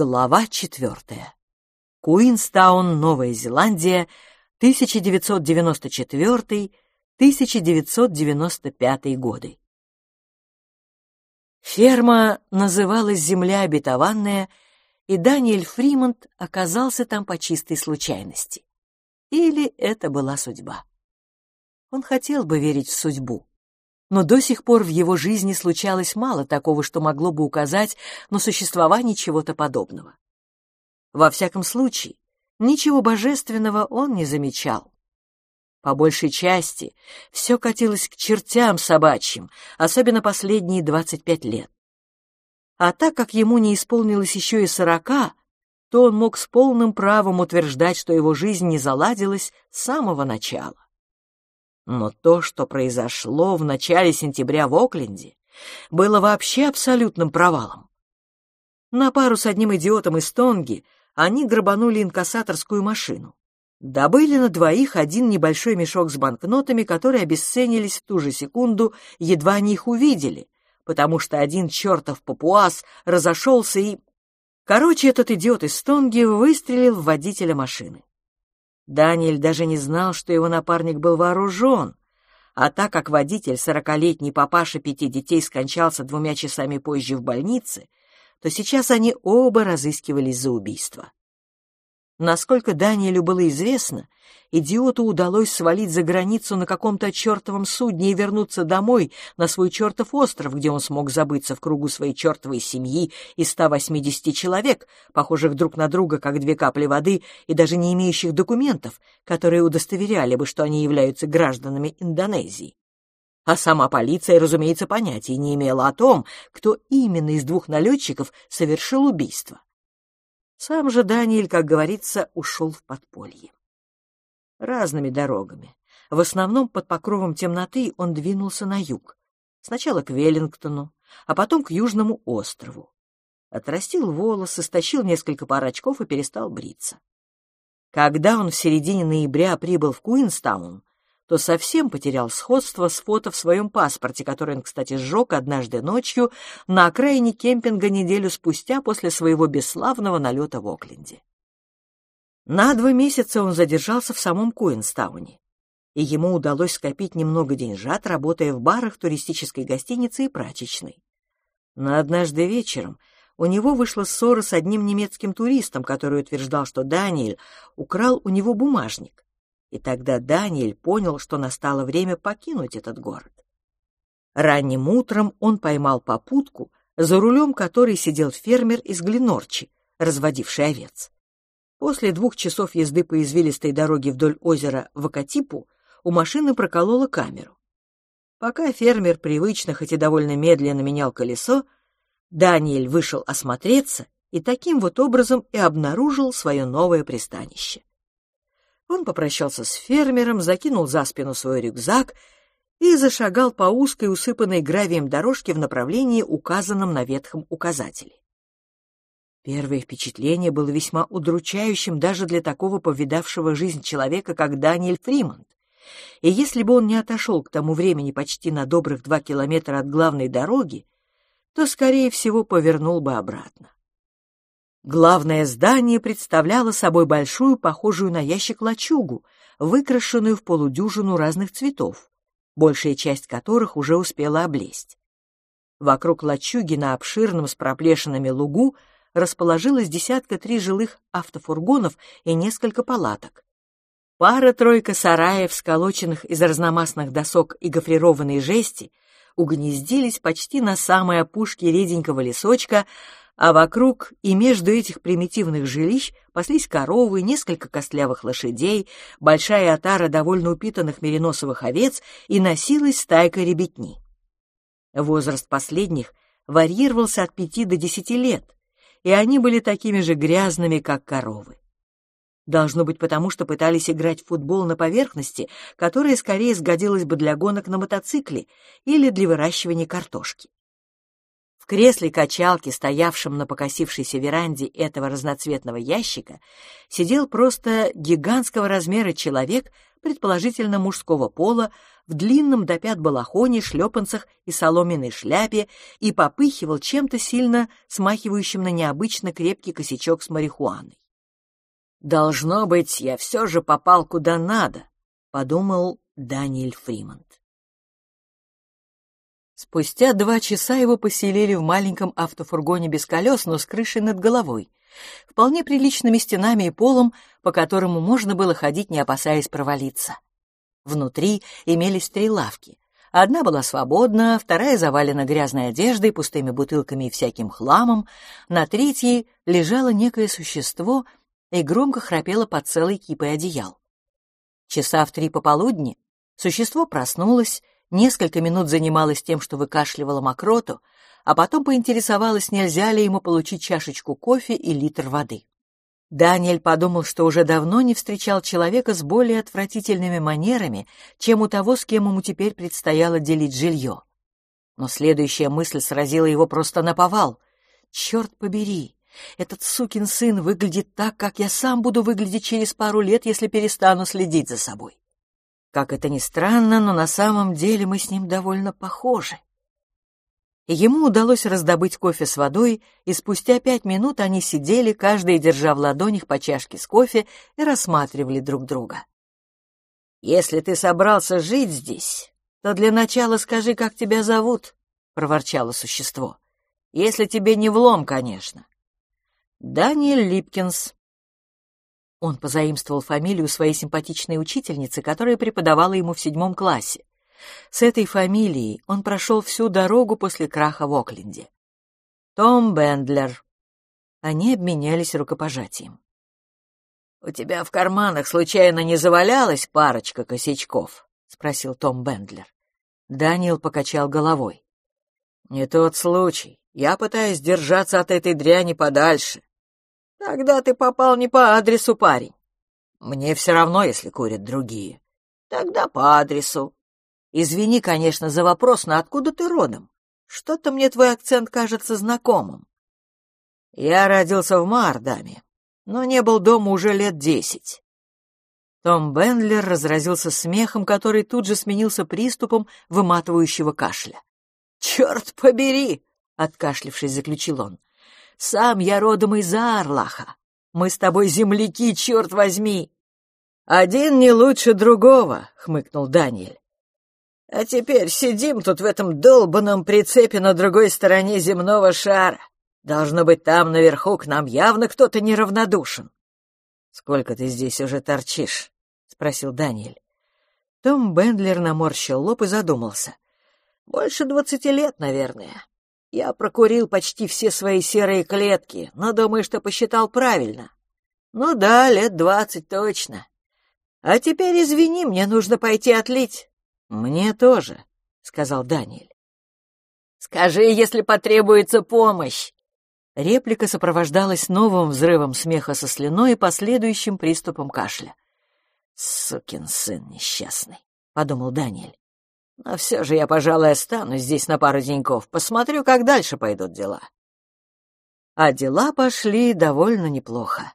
Глава четвертая. Куинстаун, Новая Зеландия, 1994-1995 годы. Ферма называлась «Земля обетованная», и Даниэль Фримонт оказался там по чистой случайности. Или это была судьба. Он хотел бы верить в судьбу, но до сих пор в его жизни случалось мало такого, что могло бы указать на существование чего-то подобного. Во всяком случае, ничего божественного он не замечал. По большей части все катилось к чертям собачьим, особенно последние 25 лет. А так как ему не исполнилось еще и сорока, то он мог с полным правом утверждать, что его жизнь не заладилась с самого начала. Но то, что произошло в начале сентября в Окленде, было вообще абсолютным провалом. На пару с одним идиотом из Тонги они грабанули инкассаторскую машину. Добыли на двоих один небольшой мешок с банкнотами, которые обесценились в ту же секунду, едва они их увидели, потому что один чертов папуас разошелся и... Короче, этот идиот из Тонги выстрелил в водителя машины. Даниэль даже не знал, что его напарник был вооружен, а так как водитель, сорокалетний папаша пяти детей, скончался двумя часами позже в больнице, то сейчас они оба разыскивались за убийство. Насколько Даниэлю было известно, идиоту удалось свалить за границу на каком-то чертовом судне и вернуться домой, на свой чертов остров, где он смог забыться в кругу своей чертовой семьи из 180 человек, похожих друг на друга, как две капли воды, и даже не имеющих документов, которые удостоверяли бы, что они являются гражданами Индонезии. А сама полиция, разумеется, понятия не имела о том, кто именно из двух налетчиков совершил убийство. Сам же Даниэль, как говорится, ушел в подполье. Разными дорогами. В основном под покровом темноты он двинулся на юг. Сначала к Веллингтону, а потом к Южному острову. Отрастил волосы, стащил несколько пар очков и перестал бриться. Когда он в середине ноября прибыл в Куинстаун, то совсем потерял сходство с фото в своем паспорте, который он, кстати, сжег однажды ночью на окраине кемпинга неделю спустя после своего бесславного налета в Окленде. На два месяца он задержался в самом Куинстауне, и ему удалось скопить немного деньжат, работая в барах, туристической гостинице и прачечной. Но однажды вечером у него вышла ссора с одним немецким туристом, который утверждал, что Даниэль украл у него бумажник, и тогда Даниэль понял, что настало время покинуть этот город. Ранним утром он поймал попутку, за рулем которой сидел фермер из Глинорчи, разводивший овец. После двух часов езды по извилистой дороге вдоль озера Вакатипу у машины проколола камеру. Пока фермер привычно, хоть и довольно медленно менял колесо, Даниэль вышел осмотреться и таким вот образом и обнаружил свое новое пристанище. Он попрощался с фермером, закинул за спину свой рюкзак и зашагал по узкой, усыпанной гравием дорожке в направлении, указанном на ветхом указателе. Первое впечатление было весьма удручающим даже для такого повидавшего жизнь человека, как Даниэль Фримонт. И если бы он не отошел к тому времени почти на добрых два километра от главной дороги, то, скорее всего, повернул бы обратно. Главное здание представляло собой большую, похожую на ящик лачугу, выкрашенную в полудюжину разных цветов, большая часть которых уже успела облезть. Вокруг лачуги на обширном с проплешинами лугу расположилось десятка три жилых автофургонов и несколько палаток. Пара-тройка сараев, сколоченных из разномастных досок и гофрированной жести, угнездились почти на самой опушке реденького лесочка, а вокруг и между этих примитивных жилищ паслись коровы, несколько костлявых лошадей, большая отара довольно упитанных мериносовых овец и носилась стайка ребятни. Возраст последних варьировался от пяти до десяти лет, и они были такими же грязными, как коровы. Должно быть потому, что пытались играть в футбол на поверхности, которая скорее сгодилась бы для гонок на мотоцикле или для выращивания картошки. Кресле качалки, стоявшем на покосившейся веранде этого разноцветного ящика, сидел просто гигантского размера человек, предположительно мужского пола, в длинном до пят балахоне, шлепанцах и соломенной шляпе и попыхивал чем-то сильно смахивающим на необычно крепкий косячок с марихуаной. «Должно быть, я все же попал куда надо», — подумал Даниэль Фримонт. Спустя два часа его поселили в маленьком автофургоне без колес, но с крышей над головой, вполне приличными стенами и полом, по которому можно было ходить, не опасаясь провалиться. Внутри имелись три лавки. Одна была свободна, вторая завалена грязной одеждой, пустыми бутылками и всяким хламом, на третьей лежало некое существо и громко храпело под целой кипой одеял. Часа в три пополудни существо проснулось несколько минут занималась тем, что выкашливала мокроту, а потом поинтересовалась, нельзя ли ему получить чашечку кофе и литр воды. Даниэль подумал, что уже давно не встречал человека с более отвратительными манерами, чем у того, с кем ему теперь предстояло делить жилье. Но следующая мысль сразила его просто на повал. «Черт побери! Этот сукин сын выглядит так, как я сам буду выглядеть через пару лет, если перестану следить за собой. Как это ни странно, но на самом деле мы с ним довольно похожи. Ему удалось раздобыть кофе с водой, и спустя пять минут они сидели, каждый держа в ладонях по чашке с кофе, и рассматривали друг друга. «Если ты собрался жить здесь, то для начала скажи, как тебя зовут», — проворчало существо. «Если тебе не влом, конечно». «Даниэль Липкинс», он позаимствовал фамилию своей симпатичной учительницы, которая преподавала ему в седьмом классе. С этой фамилией он прошел всю дорогу после краха в Окленде. Том Бендлер. Они обменялись рукопожатием. «У тебя в карманах случайно не завалялась парочка косячков?» — спросил Том Бендлер. Даниэл покачал головой. «Не тот случай. Я пытаюсь держаться от этой дряни подальше. Тогда ты попал не по адресу, парень. Мне все равно, если курят другие. Тогда по адресу. Извини, конечно, за вопрос, но откуда ты родом? Что-то мне твой акцент кажется знакомым. Я родился в Мардаме, но не был дома уже лет десять. Том Бендлер разразился смехом, который тут же сменился приступом выматывающего кашля. «Черт побери!» — откашлившись, заключил он. Сам я родом из Арлаха. Мы с тобой земляки, черт возьми!» «Один не лучше другого», — хмыкнул Даниэль. «А теперь сидим тут в этом долбанном прицепе на другой стороне земного шара. Должно быть, там наверху к нам явно кто-то неравнодушен». «Сколько ты здесь уже торчишь?» — спросил Даниэль. Том Бендлер наморщил лоб и задумался. «Больше двадцати лет, наверное. Я прокурил почти все свои серые клетки, но думаю, что посчитал правильно. Ну да, лет двадцать точно. А теперь извини, мне нужно пойти отлить. Мне тоже, сказал Даниэль. Скажи, если потребуется помощь. Реплика сопровождалась новым взрывом смеха со слюной и последующим приступом кашля. «Сукин сын несчастный», — подумал Даниэль. Но все же я, пожалуй, останусь здесь на пару деньков. Посмотрю, как дальше пойдут дела. А дела пошли довольно неплохо.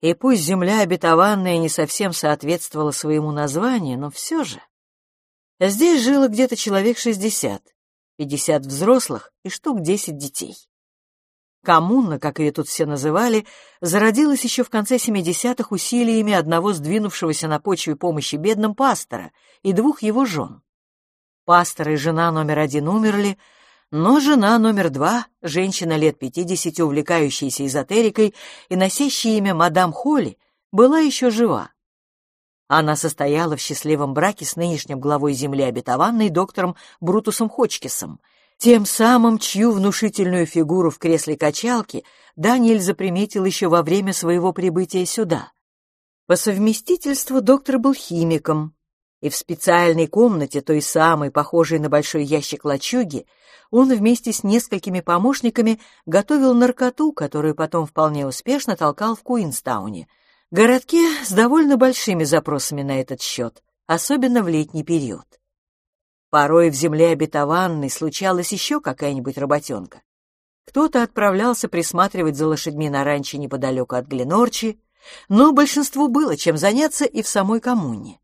И пусть земля обетованная не совсем соответствовала своему названию, но все же. Здесь жило где-то человек шестьдесят, пятьдесят взрослых и штук десять детей. Коммуна, как ее тут все называли, зародилась еще в конце 70-х усилиями одного сдвинувшегося на почве помощи бедным пастора и двух его жен. Пастор и жена номер один умерли, но жена номер два, женщина лет пятидесяти, увлекающаяся эзотерикой и носящая имя мадам Холли, была еще жива. Она состояла в счастливом браке с нынешним главой земли обетованной доктором Брутусом Хочкисом, тем самым, чью внушительную фигуру в кресле качалки Даниэль заприметил еще во время своего прибытия сюда. По совместительству доктор был химиком, и в специальной комнате, той самой, похожей на большой ящик лачуги, он вместе с несколькими помощниками готовил наркоту, которую потом вполне успешно толкал в Куинстауне, городке с довольно большими запросами на этот счет, особенно в летний период. Порой в земле обетованной случалась еще какая-нибудь работенка, Кто-то отправлялся присматривать за лошадьми на ранчо неподалеку от Гленорчи, но большинству было чем заняться и в самой коммуне.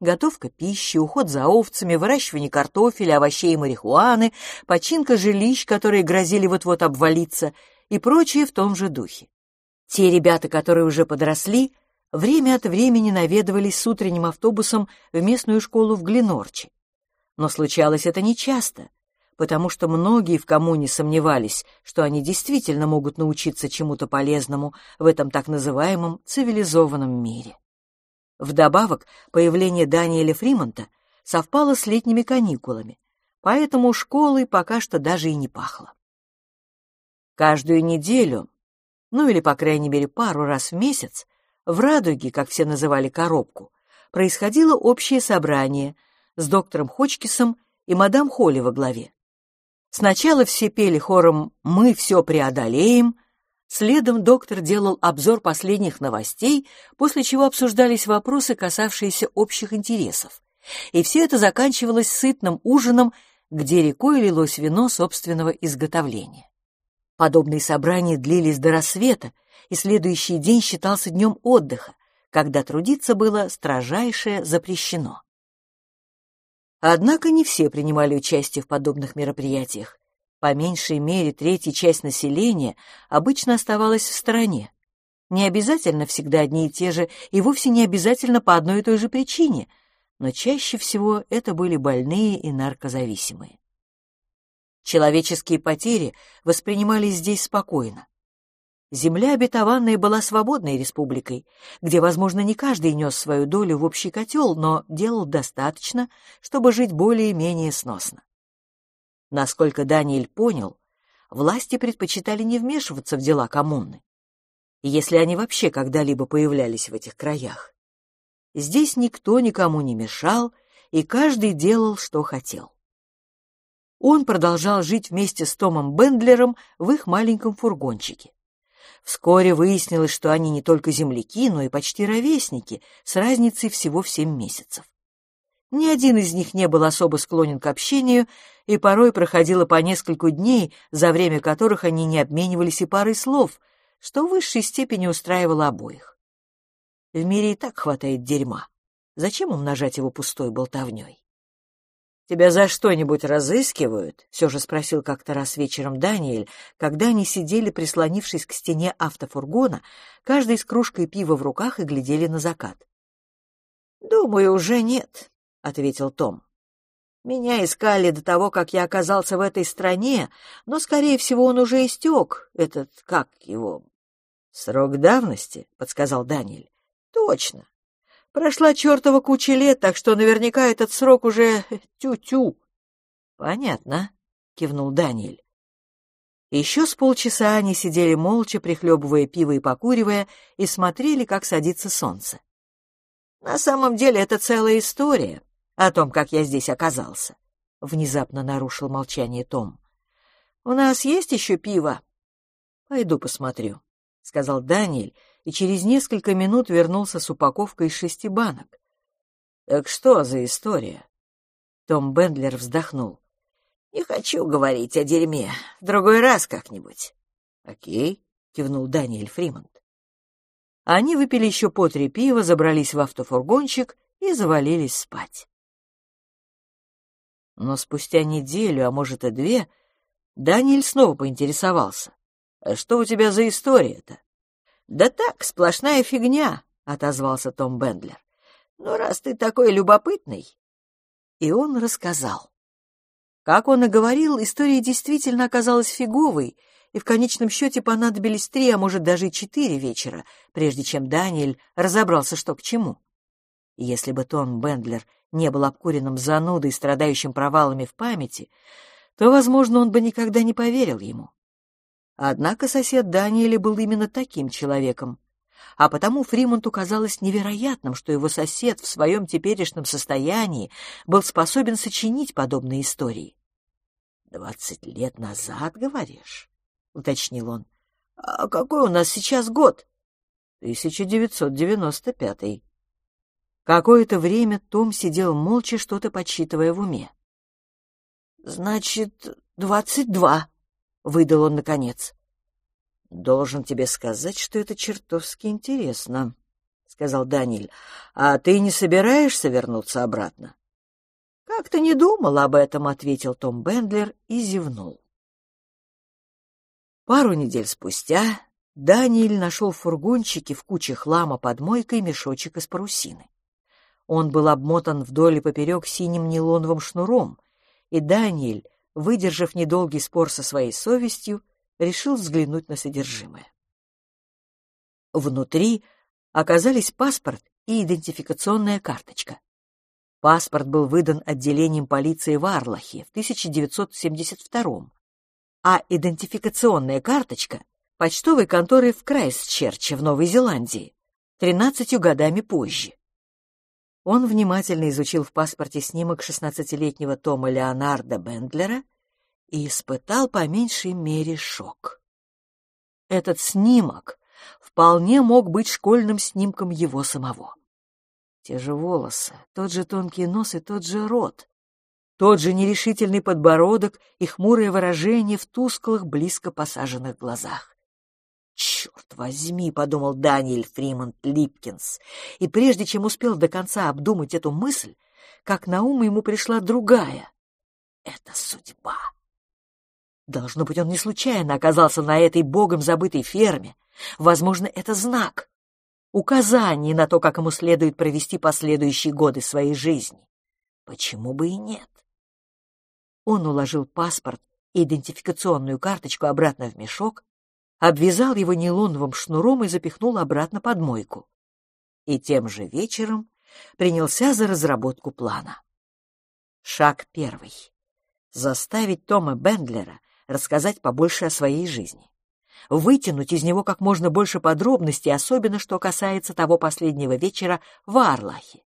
Готовка пищи, уход за овцами, выращивание картофеля, овощей и марихуаны, починка жилищ, которые грозили вот-вот обвалиться, и прочее в том же духе. Те ребята, которые уже подросли, время от времени наведывались с утренним автобусом в местную школу в Глинорче. Но случалось это нечасто, потому что многие в коммуне сомневались, что они действительно могут научиться чему-то полезному в этом так называемом цивилизованном мире. Вдобавок, появление Даниэля Фримонта совпало с летними каникулами, поэтому школой пока что даже и не пахло. Каждую неделю, ну или, по крайней мере, пару раз в месяц, в «Радуге», как все называли коробку, происходило общее собрание с доктором Хочкисом и мадам Холли во главе. Сначала все пели хором «Мы все преодолеем», следом доктор делал обзор последних новостей, после чего обсуждались вопросы, касавшиеся общих интересов. И все это заканчивалось сытным ужином, где рекой лилось вино собственного изготовления. Подобные собрания длились до рассвета, и следующий день считался днем отдыха, когда трудиться было строжайше запрещено. Однако не все принимали участие в подобных мероприятиях. По меньшей мере третья часть населения обычно оставалась в стороне. Не обязательно всегда одни и те же, и вовсе не обязательно по одной и той же причине, но чаще всего это были больные и наркозависимые. Человеческие потери воспринимались здесь спокойно. Земля обетованная была свободной республикой, где, возможно, не каждый нес свою долю в общий котел, но делал достаточно, чтобы жить более-менее сносно. Насколько Даниэль понял, власти предпочитали не вмешиваться в дела коммуны, если они вообще когда-либо появлялись в этих краях. Здесь никто никому не мешал, и каждый делал, что хотел. Он продолжал жить вместе с Томом Бендлером в их маленьком фургончике. Вскоре выяснилось, что они не только земляки, но и почти ровесники, с разницей всего в семь месяцев. Ни один из них не был особо склонен к общению, и порой проходило по несколько дней, за время которых они не обменивались и парой слов, что в высшей степени устраивало обоих. В мире и так хватает дерьма. Зачем умножать его пустой болтовней? «Тебя за что-нибудь разыскивают?» — все же спросил как-то раз вечером Даниэль, когда они сидели, прислонившись к стене автофургона, каждый с кружкой пива в руках и глядели на закат. «Думаю, уже нет», — ответил Том. «Меня искали до того, как я оказался в этой стране, но, скорее всего, он уже истек, этот, как его...» «Срок давности», — подсказал Даниэль. «Точно. Прошла чертова куча лет, так что наверняка этот срок уже тю-тю. — Понятно, — кивнул Даниэль. Еще с полчаса они сидели молча, прихлебывая пиво и покуривая, и смотрели, как садится солнце. «На самом деле это целая история о том, как я здесь оказался», — внезапно нарушил молчание Том. «У нас есть еще пиво?» «Пойду посмотрю», — сказал Даниэль, и через несколько минут вернулся с упаковкой из шести банок. «Так что за история?» Том Бендлер вздохнул. «Не хочу говорить о дерьме. В другой раз как-нибудь». «Окей», — кивнул Даниэль Фримонт. Они выпили еще по три пива, забрались в автофургончик и завалились спать. Но спустя неделю, а может и две, Даниэль снова поинтересовался. «А что у тебя за история-то?» «Да так, сплошная фигня», — отозвался Том Бендлер. «Ну, раз ты такой любопытный...» И он рассказал. Как он и говорил, история действительно оказалась фиговой, и в конечном счете понадобились три, а может даже четыре вечера, прежде чем Даниэль разобрался, что к чему. Если бы Том Бендлер не был обкуренным занудой, страдающим провалами в памяти, то, возможно, он бы никогда не поверил ему. Однако сосед Даниэля был именно таким человеком, а потому Фримонту казалось невероятным, что его сосед в своем теперешнем состоянии был способен сочинить подобные истории. «Двадцать лет назад, говоришь?» — уточнил он. «А какой у нас сейчас год?» «1995». Какое-то время Том сидел молча, что-то подсчитывая в уме. «Значит, двадцать два», выдал он наконец. «Должен тебе сказать, что это чертовски интересно», — сказал Даниэль. «А ты не собираешься вернуться обратно?» «Как-то не думал об этом», — ответил Том Бендлер и зевнул. Пару недель спустя Даниэль нашел в фургончике в куче хлама под мойкой мешочек из парусины. Он был обмотан вдоль и поперек синим нейлоновым шнуром, и Даниэль, выдержав недолгий спор со своей совестью, решил взглянуть на содержимое. Внутри оказались паспорт и идентификационная карточка. Паспорт был выдан отделением полиции в Арлахе в 1972 а идентификационная карточка — почтовой конторы в Крайстчерче в Новой Зеландии, тринадцатью годами позже. Он внимательно изучил в паспорте снимок шестнадцатилетнего Тома Леонарда Бендлера и испытал по меньшей мере шок. Этот снимок вполне мог быть школьным снимком его самого. Те же волосы, тот же тонкий нос и тот же рот, тот же нерешительный подбородок и хмурое выражение в тусклых, близко посаженных глазах. «Черт возьми!» — подумал Даниэль Фримонт Липкинс, и прежде чем успел до конца обдумать эту мысль, как на ум ему пришла другая. «Это судьба!» Должно быть, он не случайно оказался на этой богом забытой ферме. Возможно, это знак, указание на то, как ему следует провести последующие годы своей жизни. Почему бы и нет? Он уложил паспорт и идентификационную карточку обратно в мешок, обвязал его нейлоновым шнуром и запихнул обратно под мойку. И тем же вечером принялся за разработку плана. Шаг первый. Заставить Тома Бендлера рассказать побольше о своей жизни. Вытянуть из него как можно больше подробностей, особенно что касается того последнего вечера в Арлахе.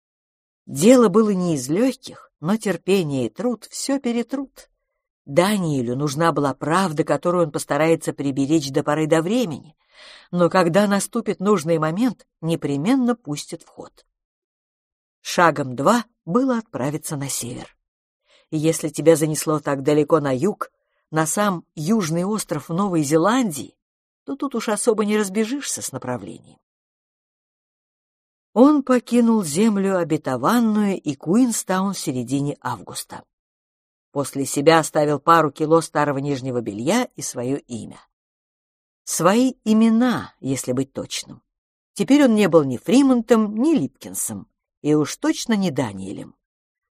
Дело было не из легких, но терпение и труд все перетрут. Даниэлю нужна была правда, которую он постарается приберечь до поры до времени, но когда наступит нужный момент, непременно пустит в ход. Шагом два было отправиться на север. Если тебя занесло так далеко на юг, на сам южный остров Новой Зеландии, то тут уж особо не разбежишься с направлением он покинул землю обетованную и Куинстаун в середине августа. После себя оставил пару кило старого нижнего белья и свое имя. Свои имена, если быть точным. Теперь он не был ни Фримонтом, ни Липкинсом, и уж точно не Даниэлем.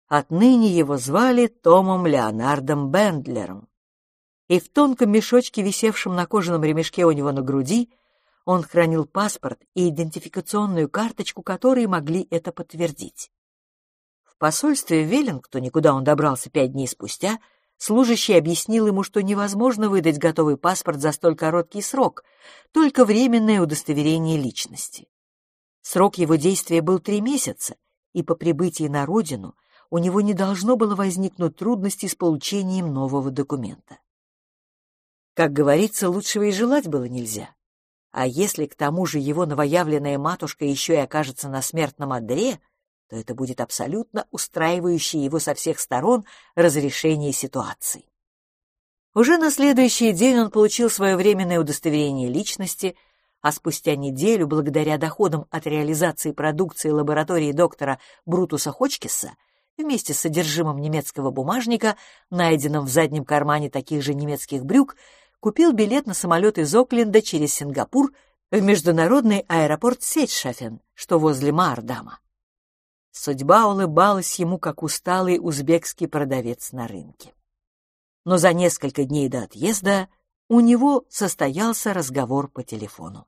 Отныне его звали Томом Леонардом Бендлером. И в тонком мешочке, висевшем на кожаном ремешке у него на груди, он хранил паспорт и идентификационную карточку, которые могли это подтвердить. Посольстве в Веллингтоне, куда он добрался пять дней спустя, служащий объяснил ему, что невозможно выдать готовый паспорт за столь короткий срок, только временное удостоверение личности. Срок его действия был три месяца, и по прибытии на родину у него не должно было возникнуть трудностей с получением нового документа. Как говорится, лучшего и желать было нельзя. А если к тому же его новоявленная матушка еще и окажется на смертном одре, то это будет абсолютно устраивающее его со всех сторон разрешение ситуации. Уже на следующий день он получил свое временное удостоверение личности, а спустя неделю, благодаря доходам от реализации продукции лаборатории доктора Брутуса Хочкиса, вместе с содержимым немецкого бумажника, найденным в заднем кармане таких же немецких брюк, купил билет на самолет из Окленда через Сингапур в международный аэропорт Сечшафен, что возле Маардама. Судьба улыбалась ему, как усталый узбекский продавец на рынке. Но за несколько дней до отъезда у него состоялся разговор по телефону.